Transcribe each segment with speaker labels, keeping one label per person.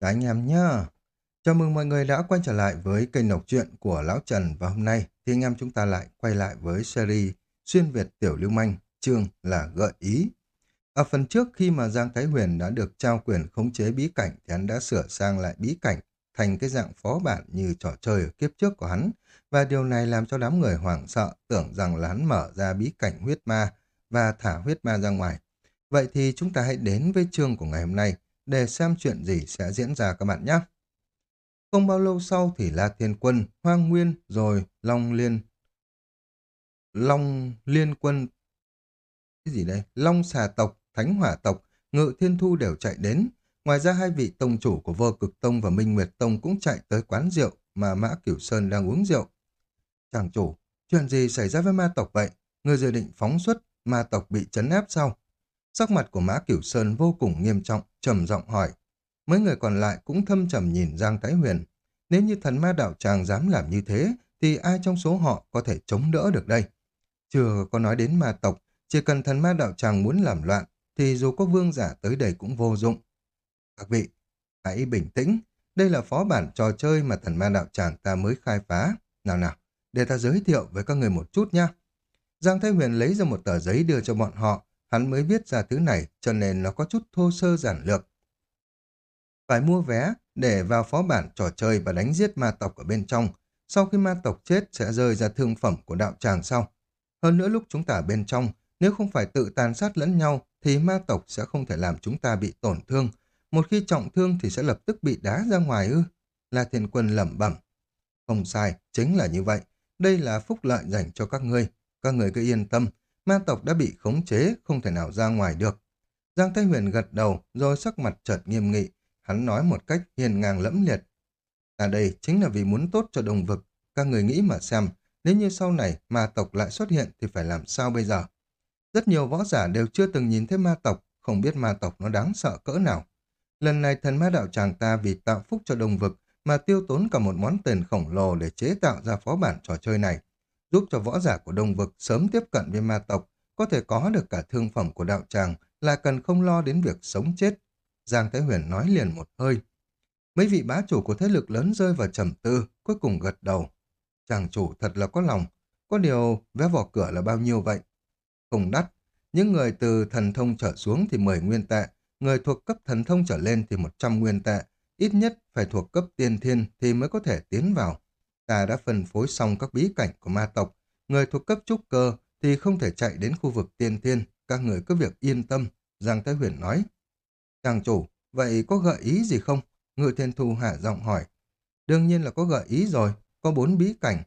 Speaker 1: các anh em nhá. Chào mừng mọi người đã quay trở lại với kênh đọc truyện của Lão Trần và hôm nay thì anh em chúng ta lại quay lại với series Xuyên Việt Tiểu Lưu Manh, chương là gợi ý. Ở phần trước khi mà Giang Thái Huyền đã được trao quyền khống chế bí cảnh thì hắn đã sửa sang lại bí cảnh thành cái dạng phó bản như trò chơi ở kiếp trước của hắn và điều này làm cho đám người hoảng sợ tưởng rằng là hắn mở ra bí cảnh huyết ma và thả huyết ma ra ngoài. Vậy thì chúng ta hãy đến với chương của ngày hôm nay để xem chuyện gì sẽ diễn ra các bạn nhé. Không bao lâu sau thì La Thiên Quân, Hoang Nguyên rồi Long Liên Long Liên Quân cái gì đây? Long Xà Tộc, Thánh Hỏa Tộc, Ngự Thiên Thu đều chạy đến. Ngoài ra hai vị tông chủ của Vô Cực Tông và Minh Nguyệt Tông cũng chạy tới quán rượu mà Mã Cửu Sơn đang uống rượu. Chàng chủ, chuyện gì xảy ra với ma tộc vậy? Người dự định phóng xuất, ma tộc bị chấn áp sao? Sắc mặt của Mã Cửu Sơn vô cùng nghiêm trọng, trầm giọng hỏi. Mấy người còn lại cũng thâm trầm nhìn Giang Thái Huyền. Nếu như thần ma đạo tràng dám làm như thế, thì ai trong số họ có thể chống đỡ được đây? Chưa có nói đến ma tộc, chỉ cần thần ma đạo tràng muốn làm loạn, thì dù có vương giả tới đây cũng vô dụng. Các vị, hãy bình tĩnh. Đây là phó bản trò chơi mà thần ma đạo tràng ta mới khai phá. Nào nào, để ta giới thiệu với các người một chút nha. Giang Thái Huyền lấy ra một tờ giấy đưa cho bọn họ, hắn mới viết ra thứ này cho nên nó có chút thô sơ giản lược. Phải mua vé để vào phó bản trò chơi và đánh giết ma tộc ở bên trong. Sau khi ma tộc chết sẽ rơi ra thương phẩm của đạo tràng sau. Hơn nữa lúc chúng ta ở bên trong, nếu không phải tự tàn sát lẫn nhau thì ma tộc sẽ không thể làm chúng ta bị tổn thương. Một khi trọng thương thì sẽ lập tức bị đá ra ngoài ư. La Thiên Quân lẩm bẩm. Không sai, chính là như vậy. Đây là phúc lợi dành cho các ngươi. Các người cứ yên tâm, ma tộc đã bị khống chế, không thể nào ra ngoài được. Giang Thái Huyền gật đầu, rồi sắc mặt chợt nghiêm nghị. Hắn nói một cách hiền ngang lẫm liệt. À đây chính là vì muốn tốt cho đồng vực. Các người nghĩ mà xem, nếu như sau này ma tộc lại xuất hiện thì phải làm sao bây giờ? Rất nhiều võ giả đều chưa từng nhìn thấy ma tộc, không biết ma tộc nó đáng sợ cỡ nào. Lần này thần ma đạo tràng ta vì tạo phúc cho đồng vực mà tiêu tốn cả một món tiền khổng lồ để chế tạo ra phó bản trò chơi này giúp cho võ giả của đông vực sớm tiếp cận với ma tộc, có thể có được cả thương phẩm của đạo tràng là cần không lo đến việc sống chết. Giang Thái Huyền nói liền một hơi. Mấy vị bá chủ của thế lực lớn rơi vào trầm tư, cuối cùng gật đầu. Chàng chủ thật là có lòng, có điều vé vào cửa là bao nhiêu vậy? Không đắt, những người từ thần thông trở xuống thì 10 nguyên tệ, người thuộc cấp thần thông trở lên thì 100 nguyên tệ, ít nhất phải thuộc cấp tiên thiên thì mới có thể tiến vào ta đã phân phối xong các bí cảnh của ma tộc. Người thuộc cấp trúc cơ thì không thể chạy đến khu vực tiên thiên. Các người cứ việc yên tâm, Giang Thái Huyền nói. Chàng chủ, vậy có gợi ý gì không? Ngự Thiên Thu hạ giọng hỏi. Đương nhiên là có gợi ý rồi, có bốn bí cảnh.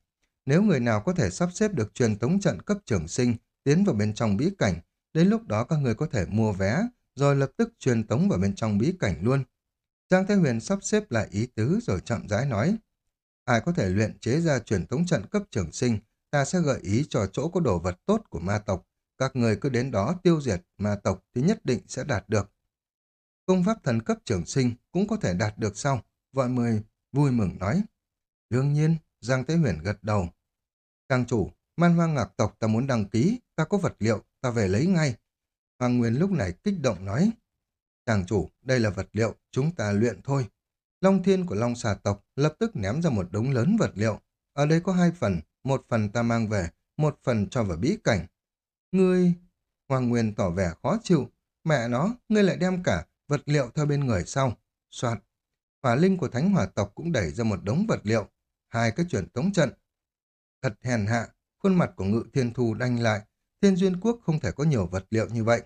Speaker 1: Nếu người nào có thể sắp xếp được truyền tống trận cấp trưởng sinh tiến vào bên trong bí cảnh, đến lúc đó các người có thể mua vé, rồi lập tức truyền tống vào bên trong bí cảnh luôn. Giang Thái Huyền sắp xếp lại ý tứ rồi chậm rãi nói ai có thể luyện chế ra truyền thống trận cấp trường sinh, ta sẽ gợi ý cho chỗ có đồ vật tốt của ma tộc. Các người cứ đến đó tiêu diệt ma tộc thì nhất định sẽ đạt được. Công pháp thần cấp trường sinh cũng có thể đạt được sau. Vợ mười vui mừng nói. Đương nhiên, Giang Tế Huyền gật đầu. Càng chủ, man hoang ngạc tộc ta muốn đăng ký, ta có vật liệu, ta về lấy ngay. Hoàng Nguyên lúc này kích động nói. Chàng chủ, đây là vật liệu, chúng ta luyện thôi. Long thiên của Long xà tộc lập tức ném ra một đống lớn vật liệu. Ở đây có hai phần, một phần ta mang về, một phần cho vào bí cảnh. Ngươi... Hoàng Nguyên tỏ vẻ khó chịu. Mẹ nó, ngươi lại đem cả vật liệu theo bên người sau. Soạt. Hỏa linh của thánh hỏa tộc cũng đẩy ra một đống vật liệu. Hai cái chuyển tống trận. Thật hèn hạ, khuôn mặt của ngự thiên thu đanh lại. Thiên duyên quốc không thể có nhiều vật liệu như vậy.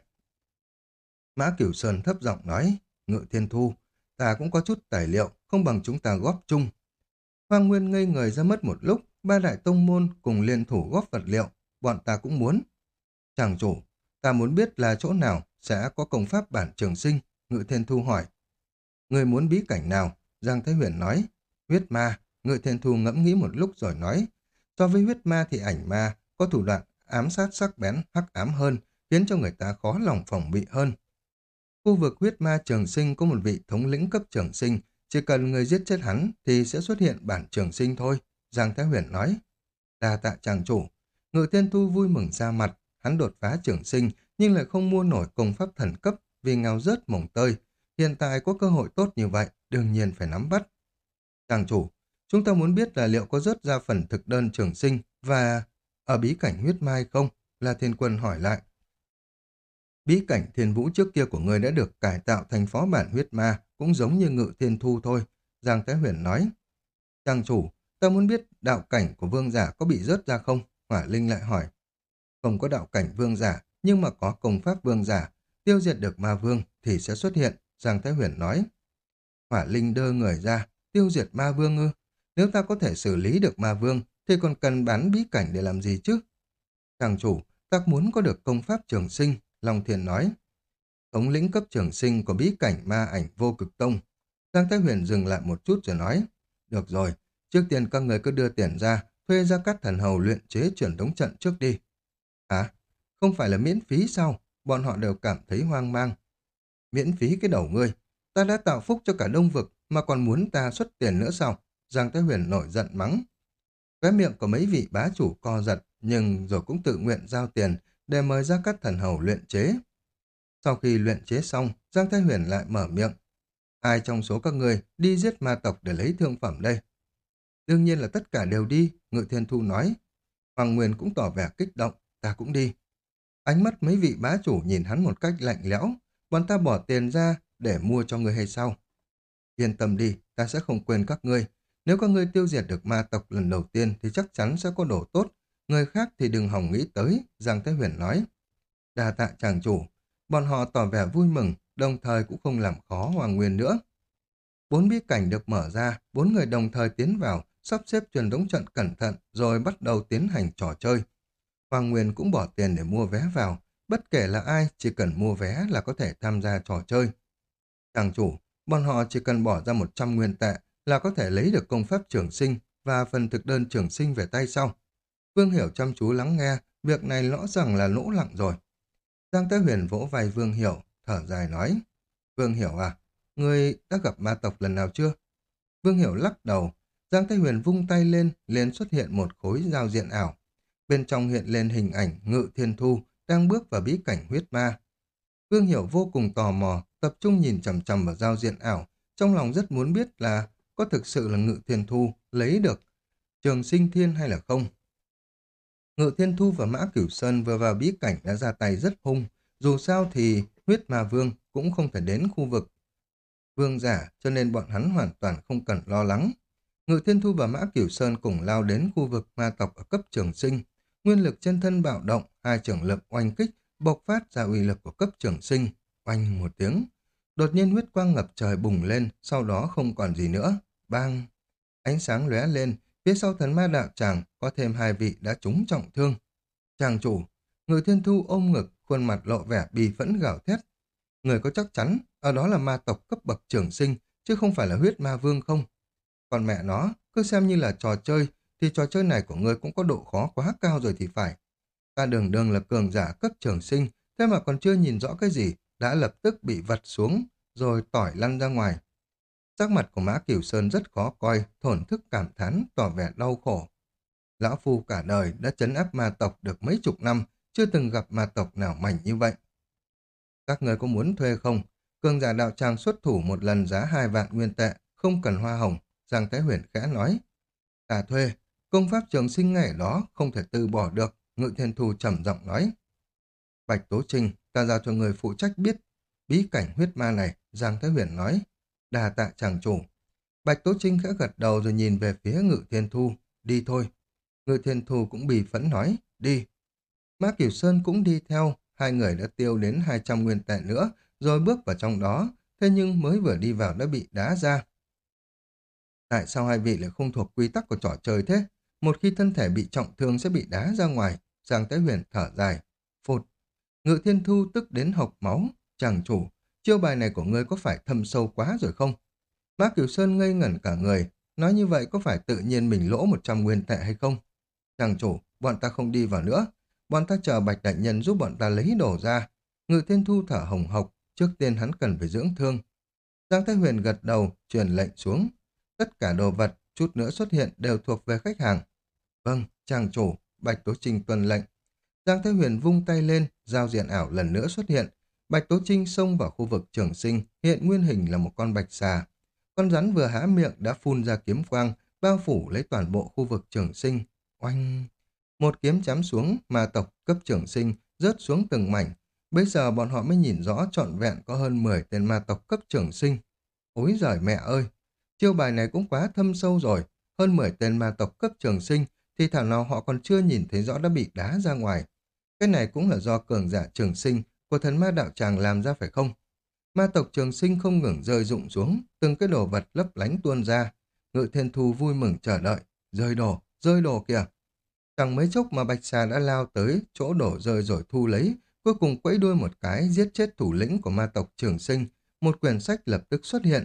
Speaker 1: Mã Cửu Sơn thấp giọng nói, ngự thiên thu, ta cũng có chút tài liệu, không bằng chúng ta góp chung. Hoàng Nguyên ngây người ra mất một lúc, ba đại tông môn cùng liên thủ góp vật liệu, bọn ta cũng muốn. Chàng chủ, ta muốn biết là chỗ nào sẽ có công pháp bản trường sinh, Ngự Thiên Thu hỏi. Người muốn bí cảnh nào? Giang Thế Huyền nói. Huyết ma, Ngự Thiên Thu ngẫm nghĩ một lúc rồi nói. So với huyết ma thì ảnh ma có thủ đoạn ám sát sắc bén, hắc ám hơn, khiến cho người ta khó lòng phòng bị hơn. Khu vực huyết ma trường sinh có một vị thống lĩnh cấp trường sinh, chỉ cần người giết chết hắn thì sẽ xuất hiện bản trường sinh thôi, Giang Thái Huyền nói. Đa tạ chàng chủ, ngự tiên thu vui mừng ra mặt, hắn đột phá trường sinh nhưng lại không mua nổi công pháp thần cấp vì ngao rớt mồng tơi. Hiện tại có cơ hội tốt như vậy, đương nhiên phải nắm bắt. Chàng chủ, chúng ta muốn biết là liệu có rớt ra phần thực đơn trường sinh và ở bí cảnh huyết mai không? Là thiên quân hỏi lại. Bí cảnh thiên vũ trước kia của ngươi đã được cải tạo thành phó bản huyết ma, cũng giống như ngự thiên thu thôi. Giang Thái Huyền nói. Trang chủ, ta muốn biết đạo cảnh của vương giả có bị rớt ra không? Hỏa Linh lại hỏi. Không có đạo cảnh vương giả, nhưng mà có công pháp vương giả. Tiêu diệt được ma vương thì sẽ xuất hiện, Giang Thái Huyền nói. Hỏa Linh đơ người ra, tiêu diệt ma vương ư? Nếu ta có thể xử lý được ma vương, thì còn cần bán bí cảnh để làm gì chứ? Chàng chủ, ta muốn có được công pháp trường sinh, Long Thiền nói. Thống lĩnh cấp trường sinh của bí cảnh ma ảnh vô cực tông. Giang Thái Huyền dừng lại một chút rồi nói. Được rồi, trước tiên các người cứ đưa tiền ra, thuê ra các thần hầu luyện chế chuyển đống trận trước đi. Hả? Không phải là miễn phí sao? Bọn họ đều cảm thấy hoang mang. Miễn phí cái đầu ngươi. Ta đã tạo phúc cho cả đông vực mà còn muốn ta xuất tiền nữa sao? Giang Thái Huyền nổi giận mắng. Cái miệng của mấy vị bá chủ co giật nhưng rồi cũng tự nguyện giao tiền để mời ra các thần hầu luyện chế. Sau khi luyện chế xong, Giang Thái Huyền lại mở miệng. Ai trong số các người đi giết ma tộc để lấy thương phẩm đây? Đương nhiên là tất cả đều đi, Ngự Thiên Thu nói. Hoàng Nguyên cũng tỏ vẻ kích động, ta cũng đi. Ánh mắt mấy vị bá chủ nhìn hắn một cách lạnh lẽo, bọn ta bỏ tiền ra để mua cho người hay sao? Yên tâm đi, ta sẽ không quên các ngươi. Nếu các ngươi tiêu diệt được ma tộc lần đầu tiên thì chắc chắn sẽ có đồ tốt. Người khác thì đừng hỏng nghĩ tới, Giang Thế Huyền nói. Đà tạ chàng chủ, bọn họ tỏ vẻ vui mừng, đồng thời cũng không làm khó Hoàng Nguyên nữa. Bốn bí cảnh được mở ra, bốn người đồng thời tiến vào, sắp xếp truyền đống trận cẩn thận rồi bắt đầu tiến hành trò chơi. Hoàng Nguyên cũng bỏ tiền để mua vé vào, bất kể là ai chỉ cần mua vé là có thể tham gia trò chơi. Chàng chủ, bọn họ chỉ cần bỏ ra 100 nguyên tệ là có thể lấy được công pháp trường sinh và phần thực đơn trường sinh về tay sau. Vương Hiểu chăm chú lắng nghe, việc này rõ ràng là lỗ lặng rồi. Giang Tế Huyền vỗ vai Vương Hiểu, thở dài nói. Vương Hiểu à, người đã gặp ma tộc lần nào chưa? Vương Hiểu lắc đầu, Giang Thế Huyền vung tay lên, liền xuất hiện một khối giao diện ảo. Bên trong hiện lên hình ảnh Ngự Thiên Thu đang bước vào bí cảnh huyết ma. Vương Hiểu vô cùng tò mò, tập trung nhìn chầm chầm vào giao diện ảo, trong lòng rất muốn biết là có thực sự là Ngự Thiên Thu lấy được trường sinh thiên hay là không. Ngự Thiên Thu và Mã Cửu Sơn vừa vào bí cảnh đã ra tay rất hung, dù sao thì huyết ma vương cũng không thể đến khu vực vương giả cho nên bọn hắn hoàn toàn không cần lo lắng. Ngự Thiên Thu và Mã Cửu Sơn cùng lao đến khu vực ma tộc ở cấp trường sinh. Nguyên lực chân thân bạo động, hai trường lực oanh kích, bộc phát ra uy lực của cấp trường sinh. Oanh một tiếng. Đột nhiên huyết quang ngập trời bùng lên, sau đó không còn gì nữa. Bang! Ánh sáng lóe lên, phía sau thần ma đạo tràng có thêm hai vị đã trúng trọng thương. Chàng chủ, người Thiên Thu ôm ngực, khuôn mặt lộ vẻ bì phẫn gào thét. Người có chắc chắn, ở đó là ma tộc cấp bậc trưởng sinh, chứ không phải là huyết ma vương không? Còn mẹ nó, cứ xem như là trò chơi, thì trò chơi này của ngươi cũng có độ khó quá cao rồi thì phải. Ta đường đường là cường giả cấp trường sinh, thế mà còn chưa nhìn rõ cái gì, đã lập tức bị vật xuống, rồi tỏi lăn ra ngoài. Sắc mặt của Mã Cửu Sơn rất khó coi, thổn thức cảm thán, tỏ vẻ đau khổ. Lão Phu cả đời đã chấn áp ma tộc được mấy chục năm, chưa từng gặp ma tộc nào mạnh như vậy. Các người có muốn thuê không? Cường giả đạo tràng xuất thủ một lần giá hai vạn nguyên tệ, không cần hoa hồng, Giang Thái Huyền khẽ nói. Ta thuê, công pháp trường sinh ngày đó không thể từ bỏ được, Ngự Thiên Thu trầm giọng nói. Bạch Tố Trinh, ta giao cho người phụ trách biết bí cảnh huyết ma này, Giang Thái Huyền nói. Đà tạ chàng chủ. Bạch Tố Trinh khẽ gật đầu rồi nhìn về phía Ngự Thiên Thu. Đi thôi. Ngự Thiên Thu cũng bì phẫn nói. Đi. Má Kiều Sơn cũng đi theo. Hai người đã tiêu đến 200 nguyên tệ nữa, rồi bước vào trong đó. Thế nhưng mới vừa đi vào đã bị đá ra. Tại sao hai vị lại không thuộc quy tắc của trò chơi thế? Một khi thân thể bị trọng thương sẽ bị đá ra ngoài. Giang Tế Huyền thở dài. Phụt. Ngự Thiên Thu tức đến hộc máu. Chàng chủ, chiêu bài này của ngươi có phải thâm sâu quá rồi không? Mã Kiều Sơn ngây ngẩn cả người. Nói như vậy có phải tự nhiên mình lỗ 100 nguyên tệ hay không? Chàng chủ, bọn ta không đi vào nữa. Bọn ta chờ Bạch Đại Nhân giúp bọn ta lấy đồ ra. Ngự Thiên Thu thở hồng hộc. Trước tiên hắn cần phải dưỡng thương. Giang Thái Huyền gật đầu, truyền lệnh xuống. Tất cả đồ vật, chút nữa xuất hiện đều thuộc về khách hàng. Vâng, chàng chủ, Bạch Tố trình tuần lệnh. Giang Thế Huyền vung tay lên, giao diện ảo lần nữa xuất hiện. Bạch Tố Trinh xông vào khu vực trường sinh, hiện nguyên hình là một con bạch xà. Con rắn vừa há miệng đã phun ra kiếm quang, bao phủ lấy toàn bộ khu vực trường sinh. Oanh! Một kiếm chém xuống, ma tộc cấp trường sinh, rớt xuống từng mảnh. Bây giờ bọn họ mới nhìn rõ trọn vẹn có hơn 10 tên ma tộc cấp trường sinh. Ôi giời mẹ ơi! Chiêu bài này cũng quá thâm sâu rồi. Hơn 10 tên ma tộc cấp trường sinh, thì thảo nào họ còn chưa nhìn thấy rõ đã bị đá ra ngoài. Cái này cũng là do cường giả trường sinh của thần ma đạo tràng làm ra phải không? Ma tộc trường sinh không ngừng rơi rụng xuống, từng cái đồ vật lấp lánh tuôn ra. Ngự thiên thu vui mừng chờ đợi, rơi đồ, rơi đồ kìa. Chẳng mấy chốc mà bạch xà đã lao tới chỗ đổ rơi rồi thu lấy, cuối cùng quẫy đuôi một cái giết chết thủ lĩnh của ma tộc trường sinh. Một quyển sách lập tức xuất hiện.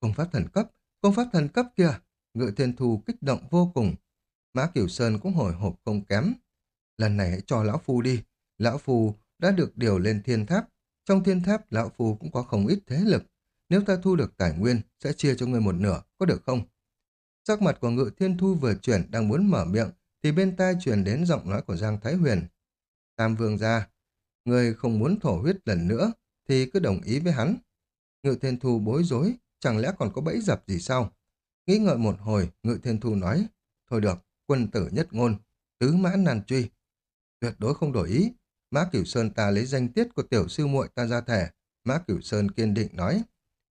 Speaker 1: Công pháp thần cấp, công pháp thần cấp kìa. Ngự thiên thu kích động vô cùng. Mã Cửu Sơn cũng hồi hộp không kém. Lần này hãy cho Lão Phu đi. Lão Phu đã được điều lên thiên tháp. Trong thiên tháp, Lão Phu cũng có không ít thế lực. Nếu ta thu được tài nguyên, sẽ chia cho người một nửa, có được không? Sắc mặt của ngự thiên thu vừa chuyển đang muốn mở miệng, thì bên tai truyền đến giọng nói của Giang Thái Huyền. Tam vương gia, người không muốn thổ huyết lần nữa, thì cứ đồng ý với hắn. Ngự thiên thu bối rối, chẳng lẽ còn có bẫy dập gì sao? Nghĩ ngợi một hồi, ngự thiên thu nói, thôi được, quân tử nhất ngôn, tứ mã nan truy. Tuyệt đối không đổi ý, Mã Cửu Sơn ta lấy danh tiết của tiểu sư muội ta ra thẻ. Mã Cửu Sơn kiên định nói.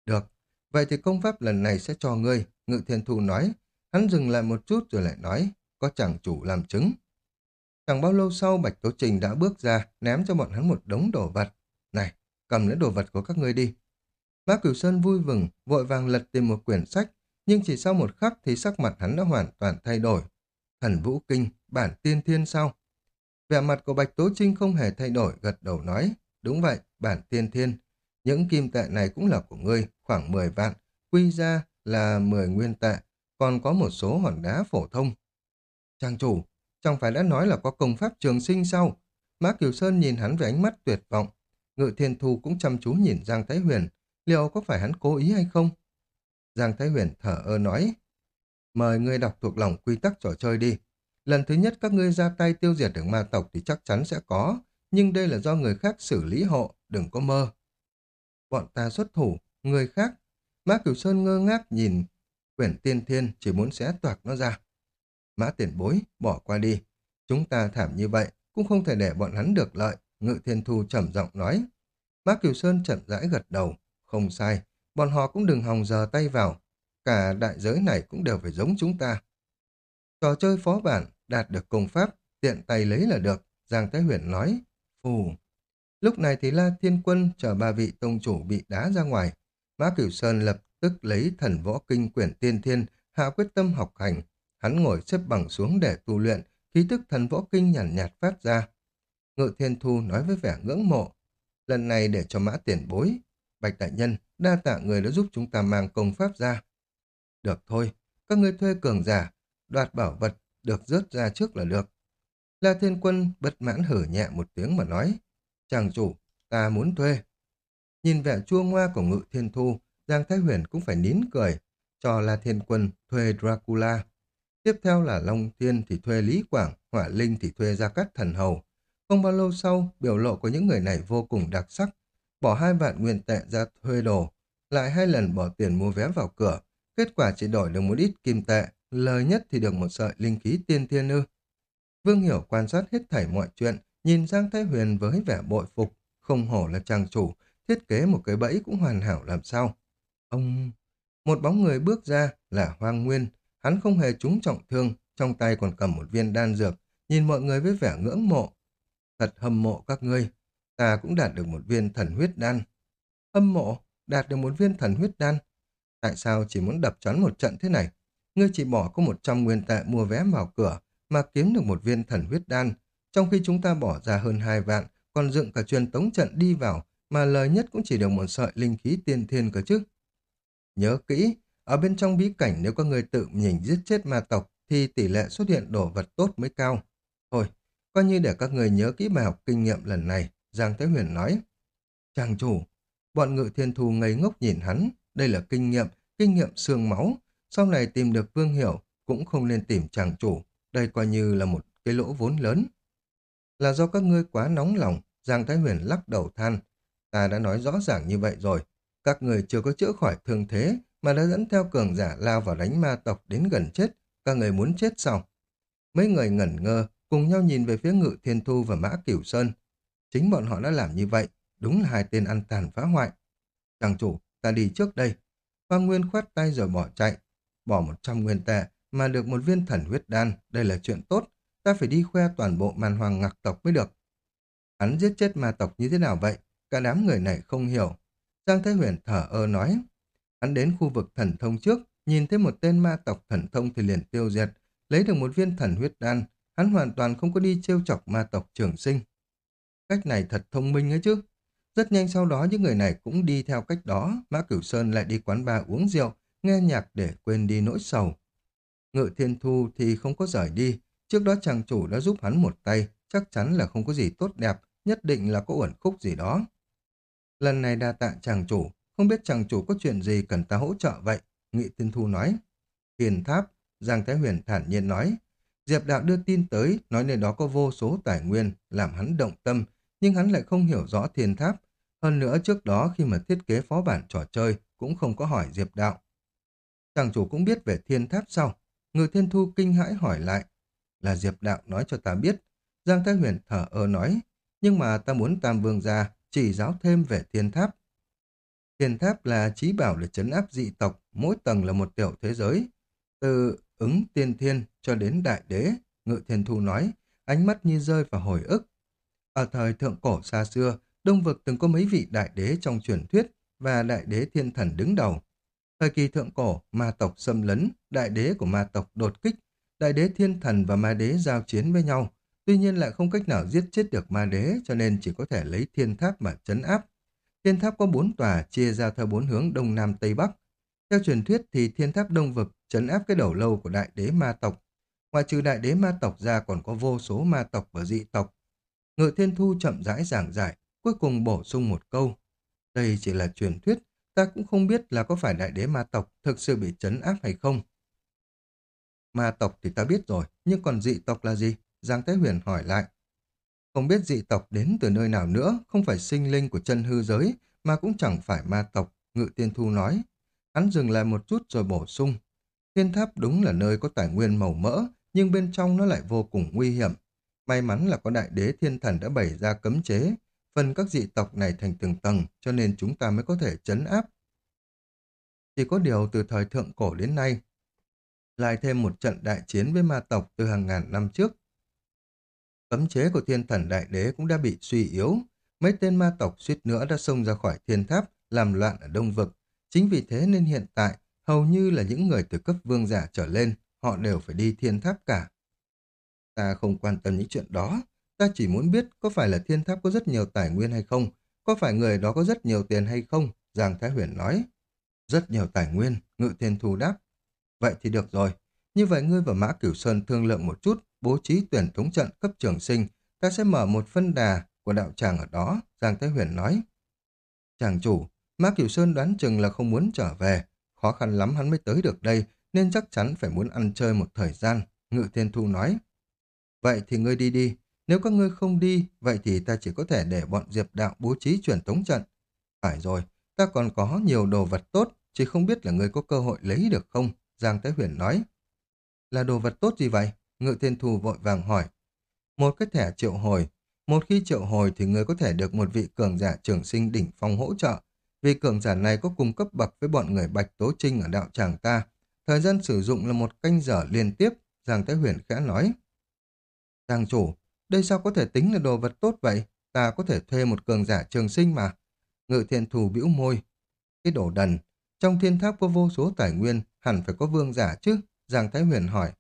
Speaker 1: Được, vậy thì công pháp lần này sẽ cho ngươi, Ngự Thiên Thu nói. Hắn dừng lại một chút rồi lại nói, có chẳng chủ làm chứng. Chẳng bao lâu sau Bạch Tố Trình đã bước ra, ném cho bọn hắn một đống đồ vật. Này, cầm lấy đồ vật của các ngươi đi. Mã Cửu Sơn vui vừng, vội vàng lật tìm một quyển sách, nhưng chỉ sau một khắc thì sắc mặt hắn đã hoàn toàn thay đổi. Thần Vũ Kinh, bản tiên thiên sao? Vẻ mặt của Bạch Tố Trinh không hề thay đổi, gật đầu nói. Đúng vậy, bản tiên thiên. Những kim tệ này cũng là của ngươi, khoảng 10 vạn. Quy ra là 10 nguyên tệ, còn có một số hòn đá phổ thông. Trang chủ, chẳng phải đã nói là có công pháp trường sinh sao? Mã Kiều Sơn nhìn hắn với ánh mắt tuyệt vọng. Ngự Thiên Thu cũng chăm chú nhìn Giang Thái Huyền. Liệu có phải hắn cố ý hay không? Giang Thái Huyền thở ơ nói. Mời ngươi đọc thuộc lòng quy tắc trò chơi đi. Lần thứ nhất các ngươi ra tay tiêu diệt được ma tộc thì chắc chắn sẽ có, nhưng đây là do người khác xử lý hộ, đừng có mơ. Bọn ta xuất thủ, người khác. Mã Cửu Sơn ngơ ngác nhìn quyển tiên thiên chỉ muốn xé toạc nó ra. Mã tiền bối, bỏ qua đi. Chúng ta thảm như vậy, cũng không thể để bọn hắn được lợi, Ngự Thiên Thu trầm giọng nói. Mã Cửu Sơn chậm rãi gật đầu, không sai, bọn họ cũng đừng hòng giờ tay vào, cả đại giới này cũng đều phải giống chúng ta. Trò chơi phó bản, đạt được công pháp, tiện tay lấy là được, Giang Thái Huyền nói. Phù. Lúc này thì La Thiên Quân chờ ba vị tông chủ bị đá ra ngoài. Mã Cửu Sơn lập tức lấy thần võ kinh quyển tiên thiên, hạ quyết tâm học hành. Hắn ngồi xếp bằng xuống để tu luyện, khí tức thần võ kinh nhàn nhạt, nhạt phát ra. Ngự Thiên Thu nói với vẻ ngưỡng mộ. Lần này để cho mã tiền bối. Bạch Đại Nhân, đa tạ người đã giúp chúng ta mang công pháp ra. Được thôi, các ngươi thuê cường giả, đoạt bảo vật, được rớt ra trước là được. La Thiên Quân bất mãn hử nhẹ một tiếng mà nói, chàng chủ, ta muốn thuê. Nhìn vẻ chua ngoa của ngự thiên thu, Giang Thái Huyền cũng phải nín cười, cho La Thiên Quân thuê Dracula. Tiếp theo là Long Thiên thì thuê Lý Quảng, Hỏa Linh thì thuê Gia Cát Thần Hầu. Không bao lâu sau, biểu lộ của những người này vô cùng đặc sắc. Bỏ hai vạn nguyên tệ ra thuê đồ, lại hai lần bỏ tiền mua vé vào cửa. Kết quả chỉ đổi được một ít kim tệ, lời nhất thì được một sợi linh khí tiên thiên ư. Vương Hiểu quan sát hết thảy mọi chuyện, nhìn Giang Thái Huyền với vẻ bội phục, không hổ là chàng chủ, thiết kế một cái bẫy cũng hoàn hảo làm sao. Ông... Một bóng người bước ra là Hoang Nguyên, hắn không hề trúng trọng thương, trong tay còn cầm một viên đan dược, nhìn mọi người với vẻ ngưỡng mộ. Thật hâm mộ các ngươi, ta cũng đạt được một viên thần huyết đan. Hâm mộ, đạt được một viên thần huyết đan. Tại sao chỉ muốn đập choán một trận thế này? Ngươi chỉ bỏ có 100 nguyên tệ mua vé vào cửa mà kiếm được một viên thần huyết đan, trong khi chúng ta bỏ ra hơn hai vạn, còn dựng cả truyền tống trận đi vào, mà lời nhất cũng chỉ được một sợi linh khí tiên thiên cơ chứ. Nhớ kỹ, ở bên trong bí cảnh nếu có người tự nhìn giết chết ma tộc, thì tỷ lệ xuất hiện đồ vật tốt mới cao. Thôi, coi như để các người nhớ kỹ bài học kinh nghiệm lần này, Giang Thế Huyền nói. Chàng chủ, bọn ngự thiên thù ngây ngốc nhìn hắn, đây là kinh nghiệm, kinh nghiệm xương máu, sau này tìm được Vương Hiểu cũng không nên tìm chàng chủ, đây coi như là một cái lỗ vốn lớn. Là do các ngươi quá nóng lòng, Giang Thái Huyền lắc đầu than. Ta đã nói rõ ràng như vậy rồi. Các người chưa có chữa khỏi thương thế, mà đã dẫn theo cường giả lao vào đánh ma tộc đến gần chết. Các người muốn chết sao? Mấy người ngẩn ngơ, cùng nhau nhìn về phía Ngự Thiên Thu và Mã Cửu Sơn. Chính bọn họ đã làm như vậy, đúng là hai tên ăn tàn phá hoại. Chàng chủ, ta đi trước đây. Hoàng Nguyên khoát tay rồi bỏ chạy. Bỏ một trăm nguyên tệ mà được một viên thần huyết đan, đây là chuyện tốt. Ta phải đi khoe toàn bộ màn hoàng ngạc tộc mới được. Hắn giết chết ma tộc như thế nào vậy? Cả đám người này không hiểu. Giang Thái Huyền thở ơ nói. Hắn đến khu vực thần thông trước, nhìn thấy một tên ma tộc thần thông thì liền tiêu diệt, lấy được một viên thần huyết đan. Hắn hoàn toàn không có đi trêu chọc ma tộc trường sinh. Cách này thật thông minh ấy chứ. Rất nhanh sau đó những người này cũng đi theo cách đó, Mã Cửu Sơn lại đi quán bar uống rượu, nghe nhạc để quên đi nỗi sầu. Ngự Thiên Thu thì không có rời đi, trước đó chàng chủ đã giúp hắn một tay, chắc chắn là không có gì tốt đẹp, nhất định là có uẩn khúc gì đó. Lần này đa tạ chàng chủ, không biết chàng chủ có chuyện gì cần ta hỗ trợ vậy? Nghị Thiên Thu nói. Hiền tháp, Giang Thái Huyền thản nhiên nói. Diệp Đạo đưa tin tới, nói nơi đó có vô số tài nguyên, làm hắn động tâm, nhưng hắn lại không hiểu rõ thiên tháp. Hơn nữa trước đó khi mà thiết kế phó bản trò chơi, cũng không có hỏi Diệp Đạo. Chàng chủ cũng biết về thiên tháp sau. Ngự Thiên Thu kinh hãi hỏi lại. Là Diệp Đạo nói cho ta biết. Giang Thái Huyền thở ơ nói. Nhưng mà ta muốn Tam Vương ra chỉ giáo thêm về thiên tháp. Thiên tháp là trí bảo để chấn áp dị tộc, mỗi tầng là một tiểu thế giới. Từ ứng tiên thiên cho đến đại đế, Ngự Thiên Thu nói, ánh mắt như rơi vào hồi ức. Ở thời thượng cổ xa xưa, Đông Vực từng có mấy vị đại đế trong truyền thuyết và đại đế thiên thần đứng đầu. Thời kỳ thượng cổ, ma tộc xâm lấn, đại đế của ma tộc đột kích, đại đế thiên thần và ma đế giao chiến với nhau, tuy nhiên lại không cách nào giết chết được ma đế cho nên chỉ có thể lấy thiên tháp mà chấn áp. Thiên tháp có bốn tòa chia ra theo bốn hướng đông nam tây bắc. Theo truyền thuyết thì thiên tháp đông vực chấn áp cái đầu lâu của đại đế ma tộc. Ngoài trừ đại đế ma tộc ra còn có vô số ma tộc và dị tộc. Ngự thiên thu chậm rãi giảng giải, cuối cùng bổ sung một câu. Đây chỉ là truyền thuyết, ta cũng không biết là có phải đại đế ma tộc thực sự bị chấn áp hay không. Ma tộc thì ta biết rồi, nhưng còn dị tộc là gì? Giang Thái Huyền hỏi lại. Không biết dị tộc đến từ nơi nào nữa, không phải sinh linh của chân hư giới, mà cũng chẳng phải ma tộc, Ngự Tiên Thu nói. Hắn dừng lại một chút rồi bổ sung. Thiên tháp đúng là nơi có tài nguyên màu mỡ, nhưng bên trong nó lại vô cùng nguy hiểm. May mắn là có đại đế thiên thần đã bày ra cấm chế, phần các dị tộc này thành từng tầng, cho nên chúng ta mới có thể chấn áp. Chỉ có điều từ thời thượng cổ đến nay, lại thêm một trận đại chiến với ma tộc từ hàng ngàn năm trước. Cấm chế của thiên thần đại đế cũng đã bị suy yếu, mấy tên ma tộc suýt nữa đã xông ra khỏi thiên tháp, làm loạn ở đông vực. Chính vì thế nên hiện tại, hầu như là những người từ cấp vương giả trở lên, họ đều phải đi thiên tháp cả. Ta không quan tâm những chuyện đó, ta chỉ muốn biết có phải là thiên tháp có rất nhiều tài nguyên hay không, có phải người đó có rất nhiều tiền hay không, Giang Thái Huyền nói. Rất nhiều tài nguyên, Ngự Thiên Thu đáp. Vậy thì được rồi, như vậy ngươi và Mã Cửu Sơn thương lượng một chút, bố trí tuyển thống trận cấp trường sinh, ta sẽ mở một phân đà của đạo tràng ở đó, Giang Thái Huyền nói. Chàng chủ, Mã Cửu Sơn đoán chừng là không muốn trở về, khó khăn lắm hắn mới tới được đây, nên chắc chắn phải muốn ăn chơi một thời gian, Ngự Thiên Thu nói. Vậy thì ngươi đi đi, nếu các ngươi không đi, vậy thì ta chỉ có thể để bọn Diệp Đạo bố trí truyền tống trận. Phải rồi, ta còn có nhiều đồ vật tốt, chỉ không biết là ngươi có cơ hội lấy được không, Giang Thái Huyền nói. Là đồ vật tốt gì vậy? Ngự Thiên Thu vội vàng hỏi. Một cái thẻ triệu hồi. Một khi triệu hồi thì ngươi có thể được một vị cường giả trường sinh đỉnh phong hỗ trợ. Vì cường giả này có cùng cấp bậc với bọn người Bạch Tố Trinh ở đạo tràng ta. Thời gian sử dụng là một canh giờ liên tiếp, Giang Thái Huyền khẽ nói. Giang chủ, đây sao có thể tính là đồ vật tốt vậy? Ta có thể thuê một cường giả trường sinh mà. Ngự thiên thù bĩu môi. Cái đồ đần. Trong thiên tháp có vô số tài nguyên, hẳn phải có vương giả chứ? Giang Thái Huyền hỏi.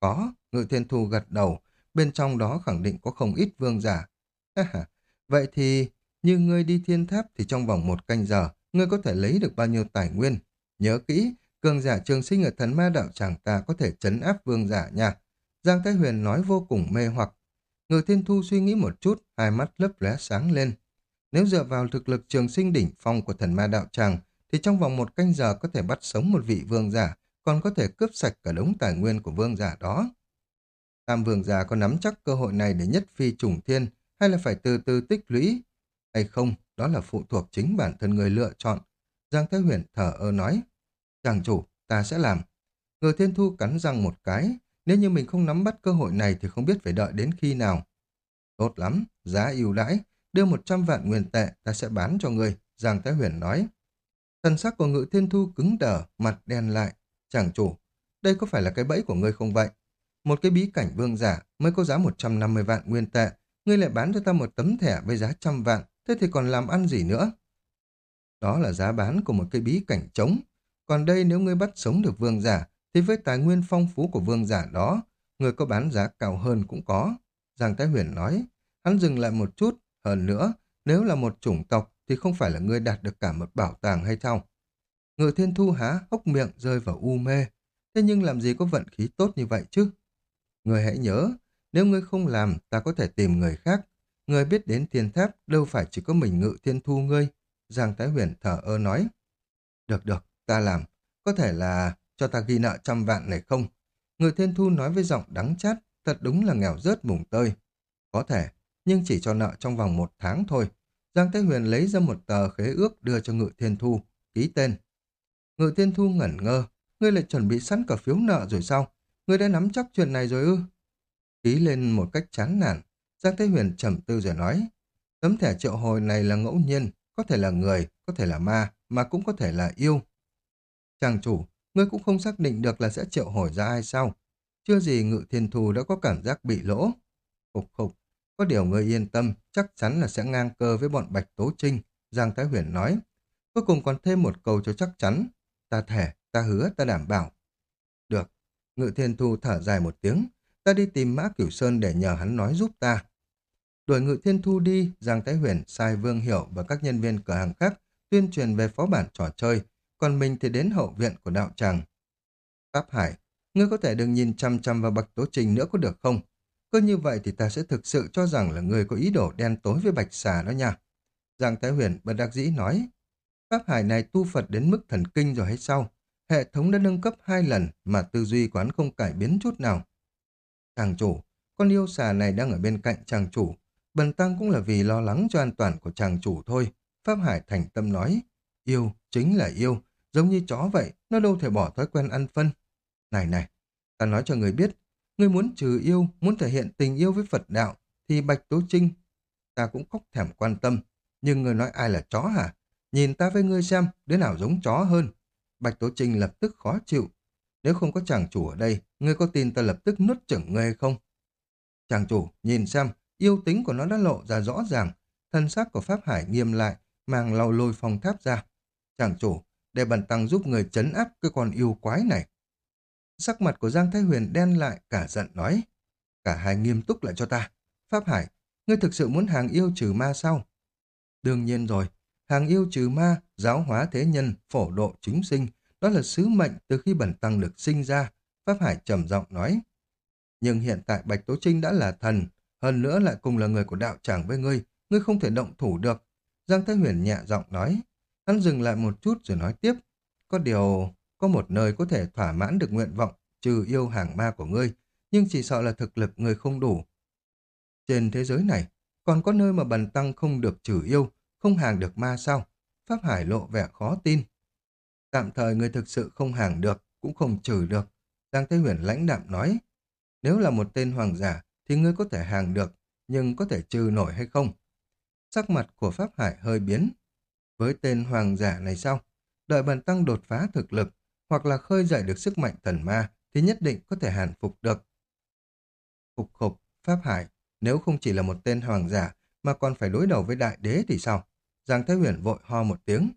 Speaker 1: Có, Ngự thiên thù gật đầu. Bên trong đó khẳng định có không ít vương giả. vậy thì, như ngươi đi thiên tháp thì trong vòng một canh giờ, ngươi có thể lấy được bao nhiêu tài nguyên? Nhớ kỹ, cường giả trường sinh ở thần ma đạo tràng ta có thể chấn áp vương giả nha. Giang Thái Huyền nói vô cùng mê hoặc. Ngự Thiên Thu suy nghĩ một chút, hai mắt lấp lóe sáng lên. Nếu dựa vào thực lực trường sinh đỉnh phong của thần ma đạo tràng, thì trong vòng một canh giờ có thể bắt sống một vị vương giả, còn có thể cướp sạch cả đống tài nguyên của vương giả đó. Tam vương giả có nắm chắc cơ hội này để nhất phi trùng thiên, hay là phải từ từ tích lũy? Hay không, đó là phụ thuộc chính bản thân người lựa chọn. Giang Thái Huyền thở ơ nói, chàng chủ, ta sẽ làm. Người Thiên Thu cắn răng một cái, nếu như mình không nắm bắt cơ hội này thì không biết phải đợi đến khi nào. Tốt lắm, giá ưu đãi, đưa 100 vạn nguyên tệ ta sẽ bán cho người, Giang Thái Huyền nói. Thần sắc của Ngự Thiên Thu cứng đờ, mặt đen lại. Chàng chủ, đây có phải là cái bẫy của ngươi không vậy? Một cái bí cảnh vương giả mới có giá 150 vạn nguyên tệ, ngươi lại bán cho ta một tấm thẻ với giá trăm vạn, thế thì còn làm ăn gì nữa? Đó là giá bán của một cái bí cảnh trống. Còn đây nếu ngươi bắt sống được vương giả, thì với tài nguyên phong phú của vương giả đó, người có bán giá cao hơn cũng có. Giang Thái Huyền nói, hắn dừng lại một chút, hơn nữa, nếu là một chủng tộc thì không phải là ngươi đạt được cả một bảo tàng hay sao? Ngự thiên thu há, hốc miệng rơi vào u mê. Thế nhưng làm gì có vận khí tốt như vậy chứ? Người hãy nhớ, nếu ngươi không làm, ta có thể tìm người khác. Người biết đến thiên tháp, đâu phải chỉ có mình ngự thiên thu ngươi. Giang Thái Huyền thở ơ nói. Được được, ta làm. Có thể là cho ta ghi nợ trăm vạn này không? Người thiên thu nói với giọng đắng chát, thật đúng là nghèo rớt mùng tơi. Có thể, nhưng chỉ cho nợ trong vòng một tháng thôi. Giang thế Huyền lấy ra một tờ khế ước đưa cho Ngự Thiên Thu, ký tên. Ngự Thiên Thu ngẩn ngơ, ngươi lại chuẩn bị sẵn cả phiếu nợ rồi sao? Ngươi đã nắm chắc chuyện này rồi ư? Ký lên một cách chán nản, Giang thế Huyền trầm tư rồi nói, tấm thẻ triệu hồi này là ngẫu nhiên, có thể là người, có thể là ma, mà cũng có thể là yêu. Chàng chủ, ngươi cũng không xác định được là sẽ triệu hồi ra ai sao? Chưa gì Ngự Thiên Thu đã có cảm giác bị lỗ. Khục khục, có điều ngươi yên tâm, chắc chắn là sẽ ngang cơ với bọn Bạch Tố Trinh, Giang Thái Huyền nói. Cuối cùng còn thêm một câu cho chắc chắn. Ta thể, ta hứa, ta đảm bảo. Được. Ngự Thiên Thu thở dài một tiếng. Ta đi tìm Mã Cửu Sơn để nhờ hắn nói giúp ta. Đuổi Ngự Thiên Thu đi, Giang Thái Huyền sai Vương Hiểu và các nhân viên cửa hàng khác tuyên truyền về phó bản trò chơi, còn mình thì đến hậu viện của đạo tràng. Pháp Hải, ngươi có thể đừng nhìn chăm chăm vào Bạch Tố Trình nữa có được không? Cứ như vậy thì ta sẽ thực sự cho rằng là người có ý đồ đen tối với bạch xà đó nha. Giang Thái Huyền bất đắc dĩ nói, Pháp Hải này tu Phật đến mức thần kinh rồi hay sao? Hệ thống đã nâng cấp hai lần mà tư duy quán không cải biến chút nào. Chàng chủ, con yêu xà này đang ở bên cạnh chàng chủ. Bần tăng cũng là vì lo lắng cho an toàn của chàng chủ thôi. Pháp Hải thành tâm nói, yêu chính là yêu, giống như chó vậy, nó đâu thể bỏ thói quen ăn phân. Này này, ta nói cho người biết, người muốn trừ yêu, muốn thể hiện tình yêu với Phật đạo, thì Bạch Tố Trinh, ta cũng khóc thèm quan tâm. Nhưng người nói ai là chó hả? Nhìn ta với ngươi xem, đứa nào giống chó hơn. Bạch Tố Trinh lập tức khó chịu. Nếu không có chàng chủ ở đây, ngươi có tin ta lập tức nuốt chửng ngươi hay không? Chàng chủ, nhìn xem, yêu tính của nó đã lộ ra rõ ràng. Thân xác của Pháp Hải nghiêm lại, mang lau lôi phong tháp ra. Chàng chủ, để bản tăng giúp người chấn áp cái con yêu quái này. Sắc mặt của Giang Thái Huyền đen lại, cả giận nói. Cả hai nghiêm túc lại cho ta. Pháp Hải, ngươi thực sự muốn hàng yêu trừ ma sao? Đương nhiên rồi, hàng yêu trừ ma, giáo hóa thế nhân, phổ độ chúng sinh, đó là sứ mệnh từ khi bẩn tăng được sinh ra. Pháp Hải trầm giọng nói. Nhưng hiện tại Bạch Tố Trinh đã là thần, hơn nữa lại cùng là người của đạo tràng với ngươi, ngươi không thể động thủ được. Giang Thái Huyền nhẹ giọng nói. Hắn dừng lại một chút rồi nói tiếp. Có điều, có một nơi có thể thỏa mãn được nguyện vọng trừ yêu hàng ma của ngươi, nhưng chỉ sợ là thực lực ngươi không đủ. Trên thế giới này, còn có nơi mà bần tăng không được trừ yêu, không hàng được ma sao? Pháp Hải lộ vẻ khó tin. Tạm thời ngươi thực sự không hàng được, cũng không trừ được. Giang Thế Huyền lãnh đạm nói, nếu là một tên hoàng giả thì ngươi có thể hàng được, nhưng có thể trừ nổi hay không? Sắc mặt của Pháp Hải hơi biến. Với tên hoàng giả này sao? Đợi bần tăng đột phá thực lực, hoặc là khơi dậy được sức mạnh thần ma, thì nhất định có thể hàn phục được. Phục khục, Pháp Hải, nếu không chỉ là một tên hoàng giả, mà còn phải đối đầu với đại đế thì sao? Giang Thái Huyền vội ho một tiếng.